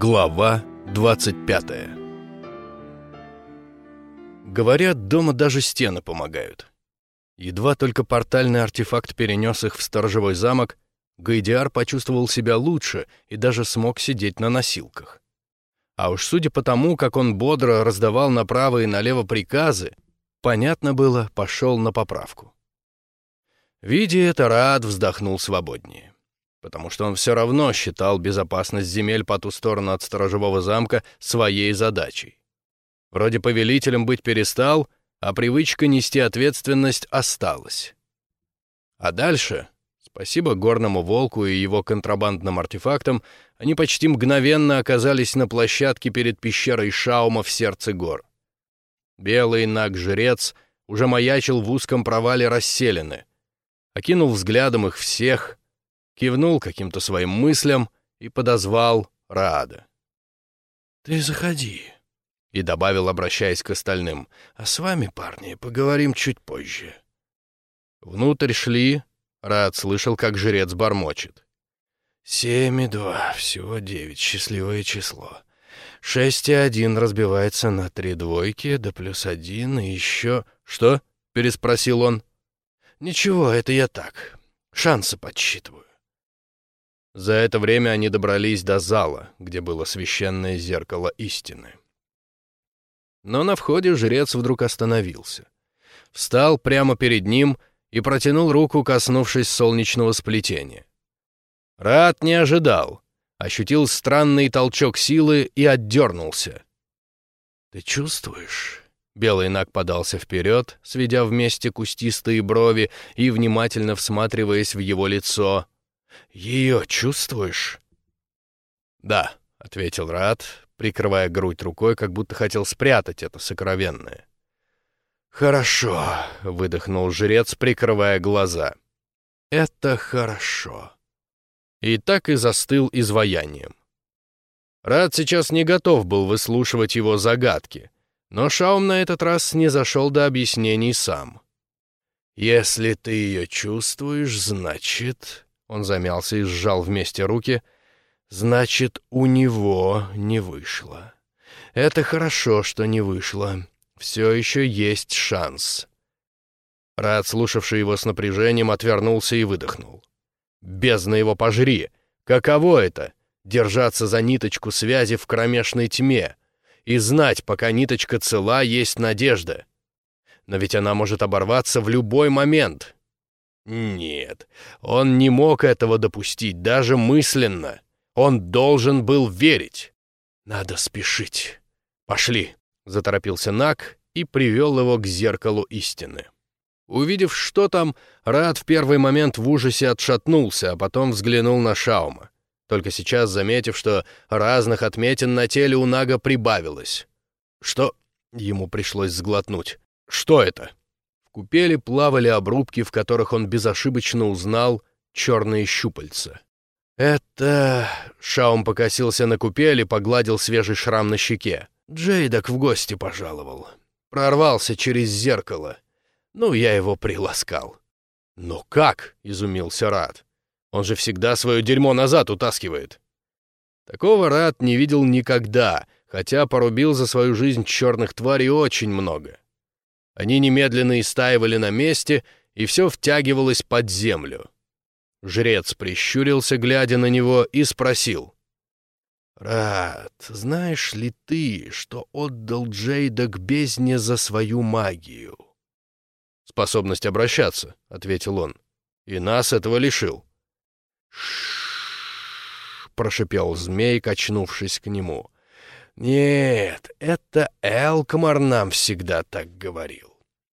Глава 25 Говорят, дома даже стены помогают. Едва только портальный артефакт перенес их в сторожевой замок, Гайдиар почувствовал себя лучше и даже смог сидеть на носилках. А уж судя по тому, как он бодро раздавал направо и налево приказы, понятно было, пошел на поправку. Видя это, Рад вздохнул свободнее потому что он все равно считал безопасность земель по ту сторону от сторожевого замка своей задачей. Вроде повелителем быть перестал, а привычка нести ответственность осталась. А дальше, спасибо горному волку и его контрабандным артефактам, они почти мгновенно оказались на площадке перед пещерой Шаума в сердце гор. Белый наг-жрец уже маячил в узком провале расселены. Окинул взглядом их всех, кивнул каким-то своим мыслям и подозвал Раада. «Ты заходи», — и добавил, обращаясь к остальным, «а с вами, парни, поговорим чуть позже». Внутрь шли, Рад слышал, как жрец бормочет. «Семь и два, всего девять, счастливое число. Шесть и один разбивается на три двойки, да плюс один и еще...» «Что?» — переспросил он. «Ничего, это я так, шансы подсчитываю». За это время они добрались до зала, где было священное зеркало истины. Но на входе жрец вдруг остановился. Встал прямо перед ним и протянул руку, коснувшись солнечного сплетения. Рад не ожидал, ощутил странный толчок силы и отдернулся. «Ты чувствуешь?» Белый наг подался вперед, сведя вместе кустистые брови и внимательно всматриваясь в его лицо — ее чувствуешь?» «Да», — ответил Рад, прикрывая грудь рукой, как будто хотел спрятать это сокровенное. «Хорошо», — выдохнул жрец, прикрывая глаза. «Это хорошо». И так и застыл изваянием. Рад сейчас не готов был выслушивать его загадки, но Шаум на этот раз не зашел до объяснений сам. «Если ты ее чувствуешь, значит...» Он замялся и сжал вместе руки. «Значит, у него не вышло. Это хорошо, что не вышло. Все еще есть шанс». Рад, слушавший его с напряжением, отвернулся и выдохнул. «Бездна его пожри! Каково это — держаться за ниточку связи в кромешной тьме и знать, пока ниточка цела, есть надежда? Но ведь она может оборваться в любой момент, нет, он не мог этого допустить, даже мысленно. Он должен был верить. Надо спешить. Пошли, заторопился Нак и привел его к зеркалу истины. Увидев, что там, Рад в первый момент в ужасе отшатнулся, а потом взглянул на Шаума. Только сейчас заметив, что разных отметин на теле у Нага прибавилось. Что? Ему пришлось сглотнуть. Что это? Купели плавали обрубки, в которых он безошибочно узнал черные щупальца. «Это...» — Шаум покосился на купель и погладил свежий шрам на щеке. «Джейдок в гости пожаловал. Прорвался через зеркало. Ну, я его приласкал». «Но как?» — изумился Рад. «Он же всегда свое дерьмо назад утаскивает». Такого Рад не видел никогда, хотя порубил за свою жизнь черных тварей очень много. Они немедленно истаивали на месте, и все втягивалось под землю. Жрец прищурился, глядя на него, и спросил. «Рад, знаешь ли ты, что отдал Джейда к бездне за свою магию?» «Способность обращаться», — ответил он. «И нас этого лишил». «Ш-ш-ш», прошипел змей, качнувшись к нему. «Нет, это Элкмар нам всегда так говорил.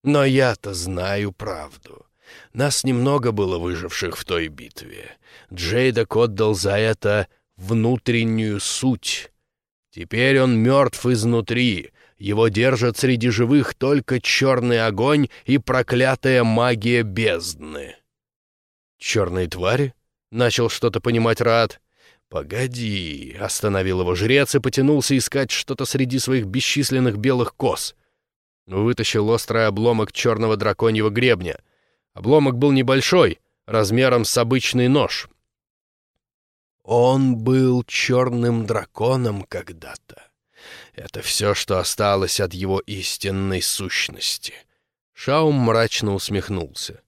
Но я-то знаю правду. Нас немного было выживших в той битве. Джейдок отдал за это внутреннюю суть. Теперь он мертв изнутри. Его держат среди живых только черный огонь и проклятая магия бездны. «Черные твари?» — начал что-то понимать Рад. «Погоди!» — остановил его жрец и потянулся искать что-то среди своих бесчисленных белых кос — Вытащил острый обломок черного драконьего гребня. Обломок был небольшой, размером с обычный нож. Он был черным драконом когда-то. Это все, что осталось от его истинной сущности. Шаум мрачно усмехнулся.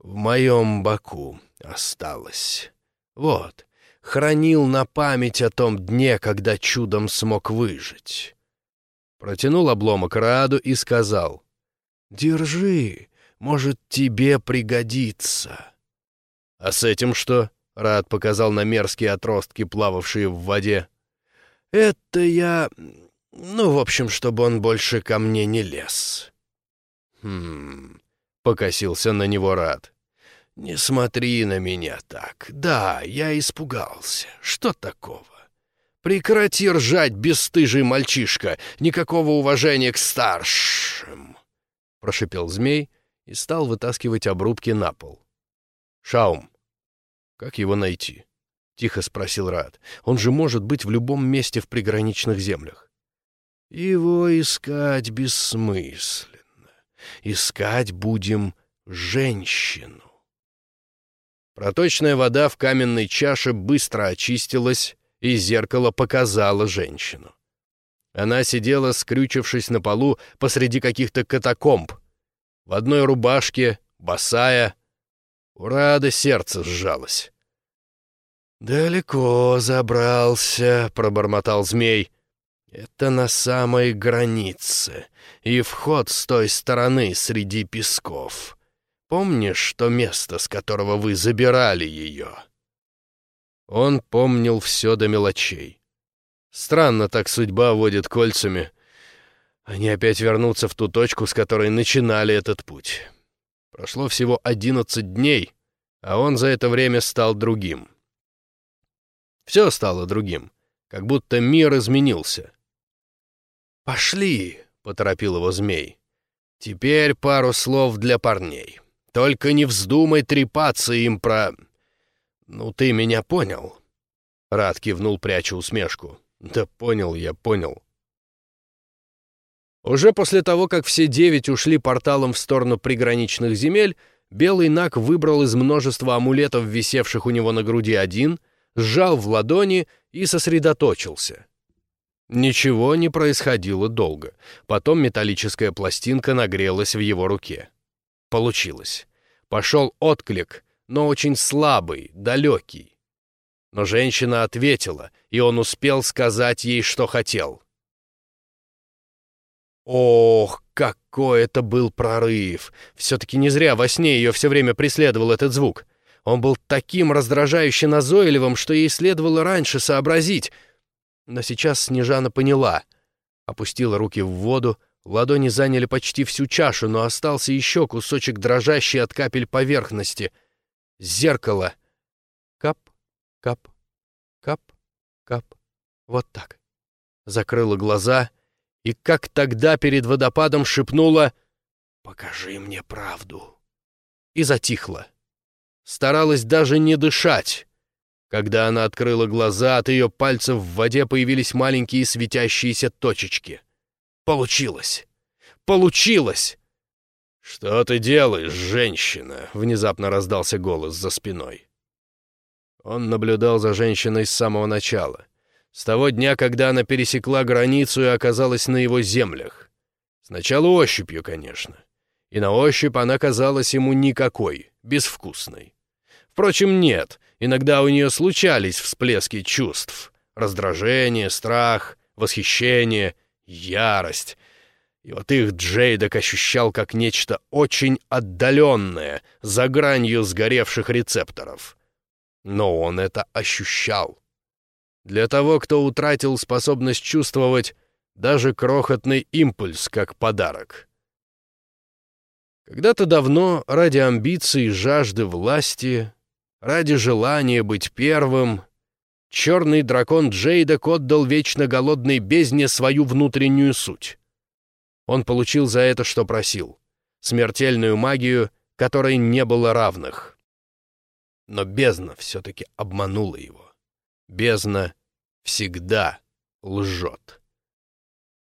В моем боку осталось. Вот, хранил на память о том дне, когда чудом смог выжить. Протянул обломок Раду и сказал, «Держи, может, тебе пригодится». «А с этим что?» — Рад показал на мерзкие отростки, плававшие в воде. «Это я... Ну, в общем, чтобы он больше ко мне не лез». «Хм...» — покосился на него Рад. «Не смотри на меня так. Да, я испугался. Что такого? Прекрати ржать, бесстыжий мальчишка. Никакого уважения к старшим!» Прошипел змей и стал вытаскивать обрубки на пол. «Шаум, как его найти?» — тихо спросил Рад. «Он же может быть в любом месте в приграничных землях». «Его искать бессмысленно. Искать будем женщину». Проточная вода в каменной чаше быстро очистилась, и зеркало показало женщину. Она сидела, скрючившись на полу посреди каких-то катакомб. В одной рубашке, босая. У Рады сердце сжалось. «Далеко забрался», — пробормотал змей. «Это на самой границе, и вход с той стороны среди песков. Помнишь то место, с которого вы забирали ее?» Он помнил все до мелочей. Странно так судьба водит кольцами. Они опять вернутся в ту точку, с которой начинали этот путь. Прошло всего одиннадцать дней, а он за это время стал другим. Все стало другим, как будто мир изменился. «Пошли!» — поторопил его змей. «Теперь пару слов для парней». Только не вздумай трепаться им про... Ну, ты меня понял?» Рад кивнул, пряча усмешку. «Да понял я, понял». Уже после того, как все девять ушли порталом в сторону приграничных земель, Белый Нак выбрал из множества амулетов, висевших у него на груди один, сжал в ладони и сосредоточился. Ничего не происходило долго. Потом металлическая пластинка нагрелась в его руке. Получилось. Пошел отклик, но очень слабый, далекий. Но женщина ответила, и он успел сказать ей, что хотел. Ох, какой это был прорыв! Все-таки не зря во сне ее все время преследовал этот звук. Он был таким раздражающе назойливым, что ей следовало раньше сообразить. Но сейчас Снежана поняла. Опустила руки в воду, Ладони заняли почти всю чашу, но остался еще кусочек дрожащий от капель поверхности. Зеркало. Кап, кап, кап, кап. Вот так. Закрыла глаза и, как тогда перед водопадом, шепнула «Покажи мне правду». И затихла. Старалась даже не дышать. Когда она открыла глаза, от ее пальцев в воде появились маленькие светящиеся точечки — Получилось! Получилось!» «Что ты делаешь, женщина?» — внезапно раздался голос за спиной. Он наблюдал за женщиной с самого начала, с того дня, когда она пересекла границу и оказалась на его землях. Сначала ощупью, конечно. И на ощупь она казалась ему никакой, безвкусной. Впрочем, нет, иногда у нее случались всплески чувств. Раздражение, страх, восхищение — ярость. И вот их Джейдок ощущал как нечто очень отдаленное, за гранью сгоревших рецепторов. Но он это ощущал. Для того, кто утратил способность чувствовать даже крохотный импульс как подарок. Когда-то давно, ради амбиций жажды власти, ради желания быть первым, черный дракон Джейдок отдал вечно голодной бездне свою внутреннюю суть. Он получил за это, что просил. Смертельную магию, которой не было равных. Но бездна все-таки обманула его. Бездна всегда лжет.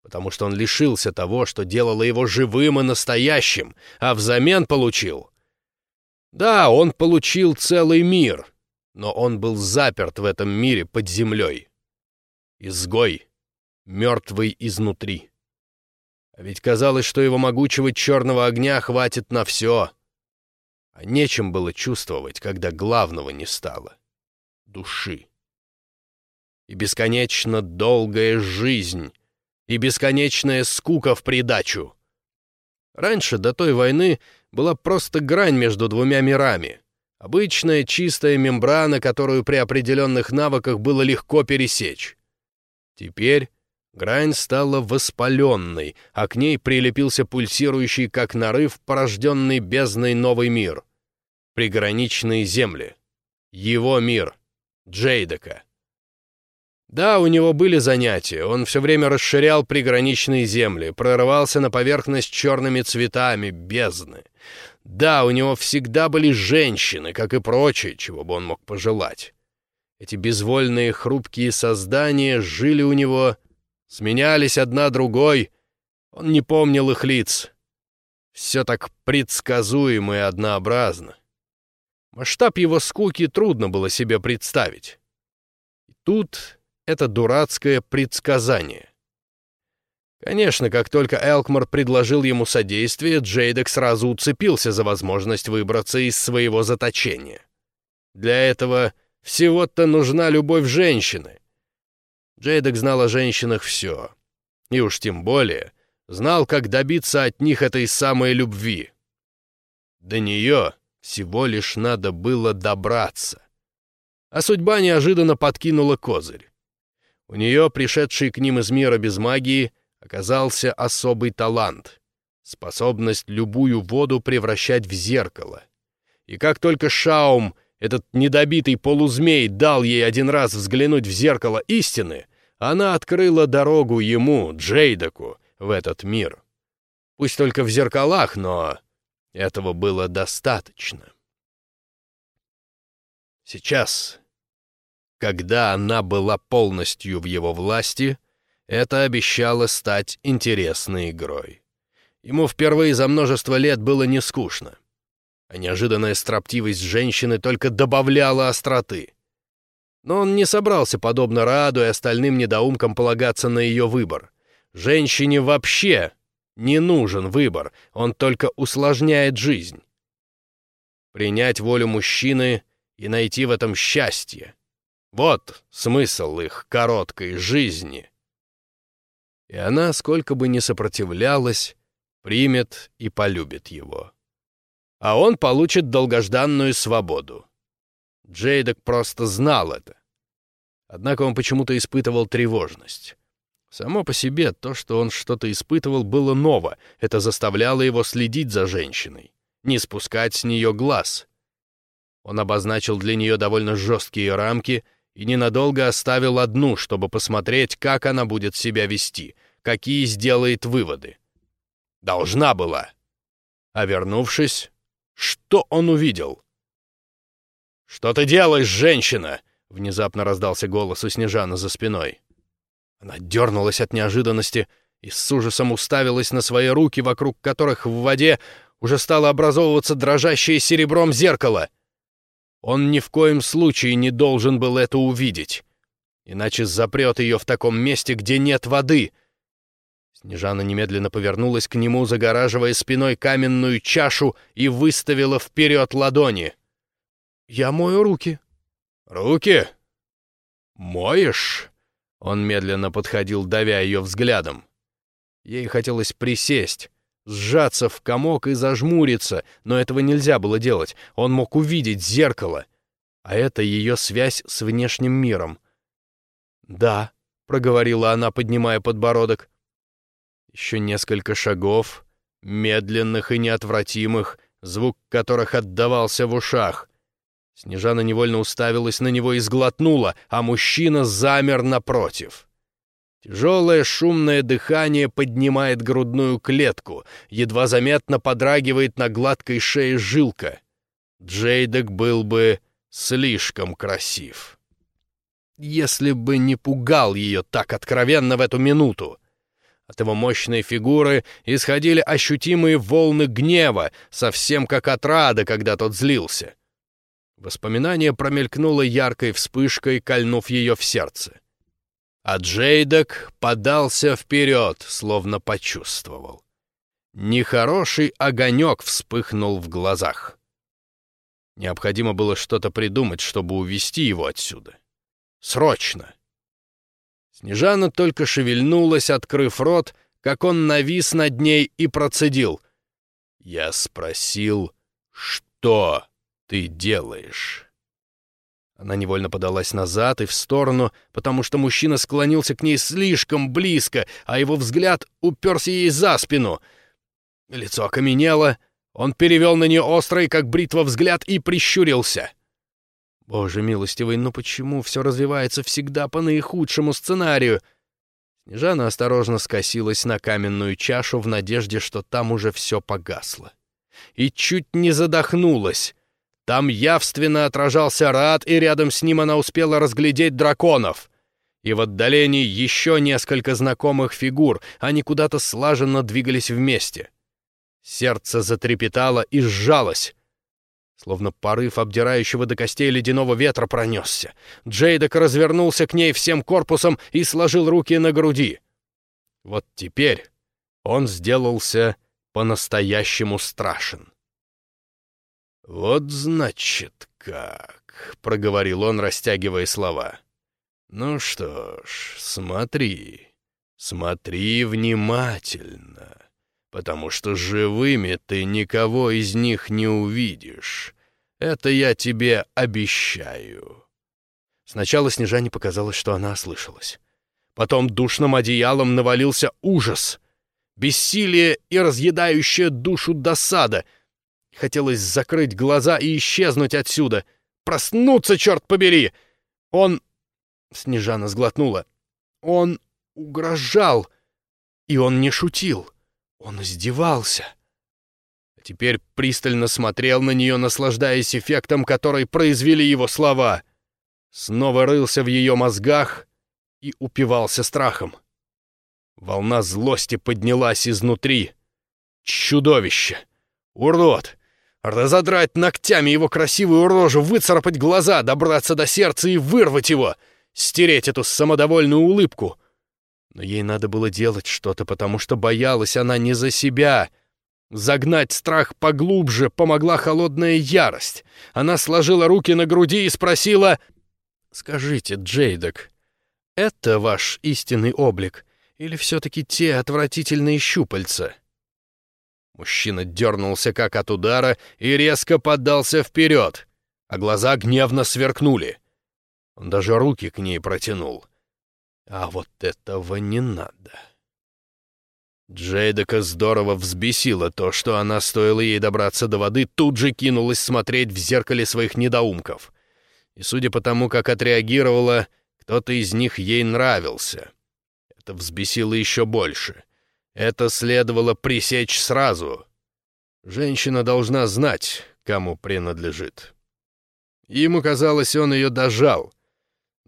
Потому что он лишился того, что делало его живым и настоящим, а взамен получил... Да, он получил целый мир — но он был заперт в этом мире под землей. Изгой, мертвый изнутри. А ведь казалось, что его могучего черного огня хватит на все. А нечем было чувствовать, когда главного не стало — души. И бесконечно долгая жизнь, и бесконечная скука в придачу. Раньше, до той войны, была просто грань между двумя мирами. Обычная чистая мембрана, которую при определенных навыках было легко пересечь. Теперь грань стала воспаленной, а к ней прилепился пульсирующий, как нарыв, порожденный бездной новый мир. Приграничные земли. Его мир. Джейдека. Да, у него были занятия, он все время расширял приграничные земли, прорывался на поверхность черными цветами бездны. Да, у него всегда были женщины, как и прочее, чего бы он мог пожелать. Эти безвольные хрупкие создания жили у него, сменялись одна другой, он не помнил их лиц. Все так предсказуемо и однообразно. Масштаб его скуки трудно было себе представить. И тут это дурацкое предсказание. Конечно, как только Элкмар предложил ему содействие, Джейдек сразу уцепился за возможность выбраться из своего заточения. Для этого всего-то нужна любовь женщины. Джейдек знал о женщинах все. И уж тем более знал, как добиться от них этой самой любви. До нее всего лишь надо было добраться. А судьба неожиданно подкинула козырь. У нее, пришедший к ним из мира без магии, оказался особый талант — способность любую воду превращать в зеркало. И как только Шаум, этот недобитый полузмей, дал ей один раз взглянуть в зеркало истины, она открыла дорогу ему, Джейдаку, в этот мир. Пусть только в зеркалах, но этого было достаточно. Сейчас, когда она была полностью в его власти, это обещало стать интересной игрой. Ему впервые за множество лет было не скучно. А неожиданная строптивость женщины только добавляла остроты. Но он не собрался, подобно Раду и остальным недоумкам, полагаться на ее выбор. Женщине вообще не нужен выбор, он только усложняет жизнь. Принять волю мужчины и найти в этом счастье. Вот смысл их короткой жизни. И она, сколько бы ни сопротивлялась, примет и полюбит его. А он получит долгожданную свободу. Джейдок просто знал это. Однако он почему-то испытывал тревожность. Само по себе то, что он что-то испытывал, было ново. Это заставляло его следить за женщиной, не спускать с нее глаз. Он обозначил для нее довольно жесткие рамки и ненадолго оставил одну, чтобы посмотреть, как она будет себя вести, какие сделает выводы. Должна была. А вернувшись, что он увидел? «Что ты делаешь, женщина?» — внезапно раздался голос у Снежана за спиной. Она дернулась от неожиданности и с ужасом уставилась на свои руки, вокруг которых в воде уже стало образовываться дрожащее серебром зеркало — он ни в коем случае не должен был это увидеть, иначе запрет ее в таком месте, где нет воды. Снежана немедленно повернулась к нему, загораживая спиной каменную чашу и выставила вперед ладони. «Я мою руки». «Руки? Моешь?» Он медленно подходил, давя ее взглядом. Ей хотелось присесть, сжаться в комок и зажмуриться, но этого нельзя было делать. Он мог увидеть зеркало, а это ее связь с внешним миром. «Да», — проговорила она, поднимая подбородок. Еще несколько шагов, медленных и неотвратимых, звук которых отдавался в ушах. Снежана невольно уставилась на него и сглотнула, а мужчина замер напротив. Тяжелое шумное дыхание поднимает грудную клетку, едва заметно подрагивает на гладкой шее жилка. Джейдек был бы слишком красив. Если бы не пугал ее так откровенно в эту минуту. От его мощной фигуры исходили ощутимые волны гнева, совсем как от Рада, когда тот злился. Воспоминание промелькнуло яркой вспышкой, кольнув ее в сердце. А Джейдок подался вперед, словно почувствовал. Нехороший огонек вспыхнул в глазах. Необходимо было что-то придумать, чтобы увести его отсюда. Срочно! Снежана только шевельнулась, открыв рот, как он навис над ней и процедил. «Я спросил, что ты делаешь?» Она невольно подалась назад и в сторону, потому что мужчина склонился к ней слишком близко, а его взгляд уперся ей за спину. Лицо окаменело, он перевел на нее острый, как бритва, взгляд и прищурился. Боже милостивый, ну почему все развивается всегда по наихудшему сценарию? Снежана осторожно скосилась на каменную чашу в надежде, что там уже все погасло. И чуть не задохнулась. Там явственно отражался Рад, и рядом с ним она успела разглядеть драконов. И в отдалении еще несколько знакомых фигур, они куда-то слаженно двигались вместе. Сердце затрепетало и сжалось. Словно порыв обдирающего до костей ледяного ветра пронесся. Джейдок развернулся к ней всем корпусом и сложил руки на груди. Вот теперь он сделался по-настоящему страшен. «Вот значит как», — проговорил он, растягивая слова. «Ну что ж, смотри, смотри внимательно, потому что живыми ты никого из них не увидишь. Это я тебе обещаю». Сначала Снежане показалось, что она ослышалась. Потом душным одеялом навалился ужас, бессилие и разъедающая душу досада — Хотелось закрыть глаза и исчезнуть отсюда. Проснуться, черт побери! Он... Снежана сглотнула. Он угрожал. И он не шутил. Он издевался. А теперь пристально смотрел на нее, наслаждаясь эффектом, который произвели его слова. Снова рылся в ее мозгах и упивался страхом. Волна злости поднялась изнутри. Чудовище! Урод! Разодрать ногтями его красивую рожу, выцарапать глаза, добраться до сердца и вырвать его, стереть эту самодовольную улыбку. Но ей надо было делать что-то, потому что боялась она не за себя. Загнать страх поглубже помогла холодная ярость. Она сложила руки на груди и спросила, «Скажите, Джейдок, это ваш истинный облик или все-таки те отвратительные щупальца?» Мужчина дернулся как от удара и резко поддался вперед, а глаза гневно сверкнули. Он даже руки к ней протянул. А вот этого не надо. Джейдека здорово взбесило то, что она, стоило ей добраться до воды, тут же кинулась смотреть в зеркале своих недоумков. И судя по тому, как отреагировала, кто-то из них ей нравился. Это взбесило еще больше — это следовало пресечь сразу. Женщина должна знать, кому принадлежит. Ему казалось, он ее дожал.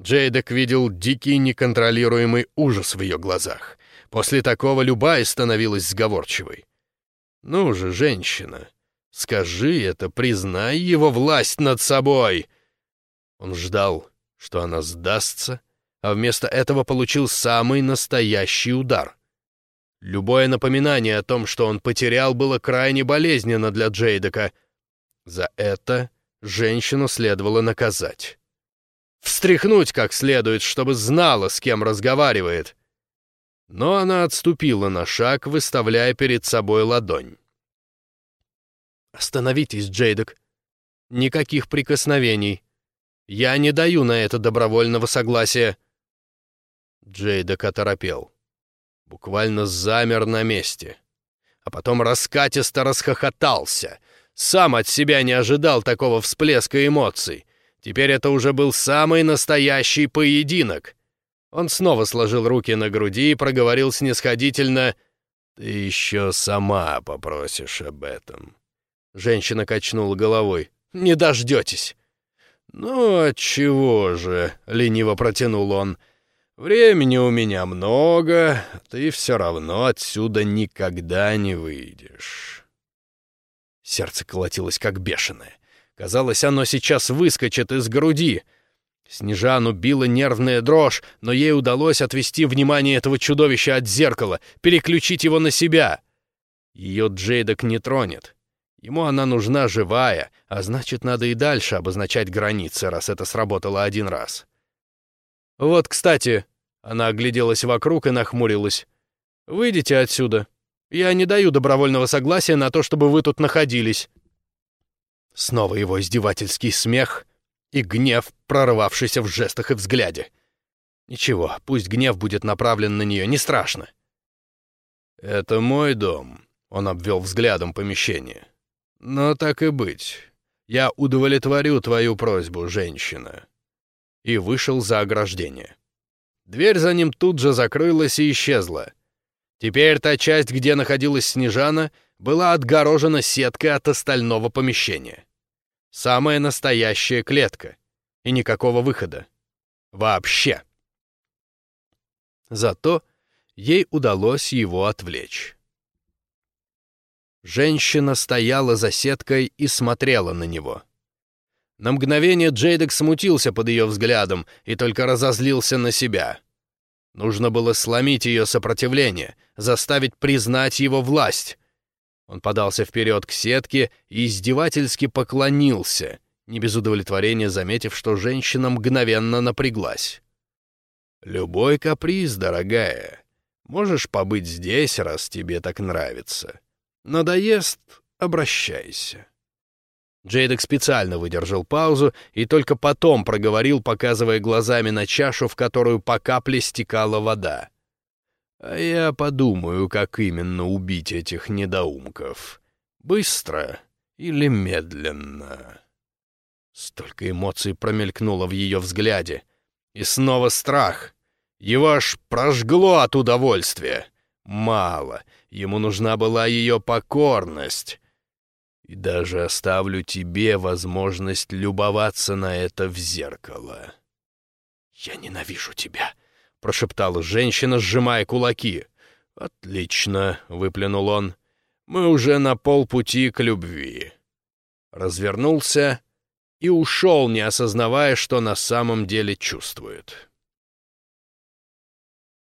Джейдек видел дикий неконтролируемый ужас в ее глазах. После такого любая становилась сговорчивой. «Ну же, женщина, скажи это, признай его власть над собой!» Он ждал, что она сдастся, а вместо этого получил самый настоящий удар. Любое напоминание о том, что он потерял, было крайне болезненно для Джейдека. За это женщину следовало наказать. Встряхнуть как следует, чтобы знала, с кем разговаривает. Но она отступила на шаг, выставляя перед собой ладонь. «Остановитесь, Джейдек. Никаких прикосновений. Я не даю на это добровольного согласия». Джейдек оторопел буквально замер на месте. А потом раскатисто расхохотался. Сам от себя не ожидал такого всплеска эмоций. Теперь это уже был самый настоящий поединок. Он снова сложил руки на груди и проговорил снисходительно «Ты еще сама попросишь об этом». Женщина качнула головой. «Не дождетесь». «Ну, отчего же?» — лениво протянул он. Времени у меня много, ты все равно отсюда никогда не выйдешь. Сердце колотилось как бешеное. Казалось, оно сейчас выскочит из груди. Снежану била нервная дрожь, но ей удалось отвести внимание этого чудовища от зеркала, переключить его на себя. Ее Джейдок не тронет. Ему она нужна живая, а значит, надо и дальше обозначать границы, раз это сработало один раз. «Вот, кстати...» — она огляделась вокруг и нахмурилась. «Выйдите отсюда. Я не даю добровольного согласия на то, чтобы вы тут находились». Снова его издевательский смех и гнев, прорывавшийся в жестах и взгляде. Ничего, пусть гнев будет направлен на нее, не страшно. «Это мой дом», — он обвел взглядом помещение. «Но так и быть. Я удовлетворю твою просьбу, женщина». И вышел за ограждение. Дверь за ним тут же закрылась и исчезла. Теперь та часть, где находилась Снежана, была отгорожена сеткой от остального помещения. Самая настоящая клетка. И никакого выхода. Вообще. Зато ей удалось его отвлечь. Женщина стояла за сеткой и смотрела на него. На мгновение Джейдек смутился под ее взглядом и только разозлился на себя. Нужно было сломить ее сопротивление, заставить признать его власть. Он подался вперед к сетке и издевательски поклонился, не без удовлетворения заметив, что женщина мгновенно напряглась. «Любой каприз, дорогая. Можешь побыть здесь, раз тебе так нравится. Надоест — обращайся». Джейдек специально выдержал паузу и только потом проговорил, показывая глазами на чашу, в которую по капле стекала вода. «А я подумаю, как именно убить этих недоумков. Быстро или медленно?» Столько эмоций промелькнуло в ее взгляде. И снова страх. Его аж прожгло от удовольствия. Мало. Ему нужна была ее покорность. И даже оставлю тебе возможность любоваться на это в зеркало. «Я ненавижу тебя», — прошептала женщина, сжимая кулаки. «Отлично», — выплюнул он. «Мы уже на полпути к любви». Развернулся и ушел, не осознавая, что на самом деле чувствует.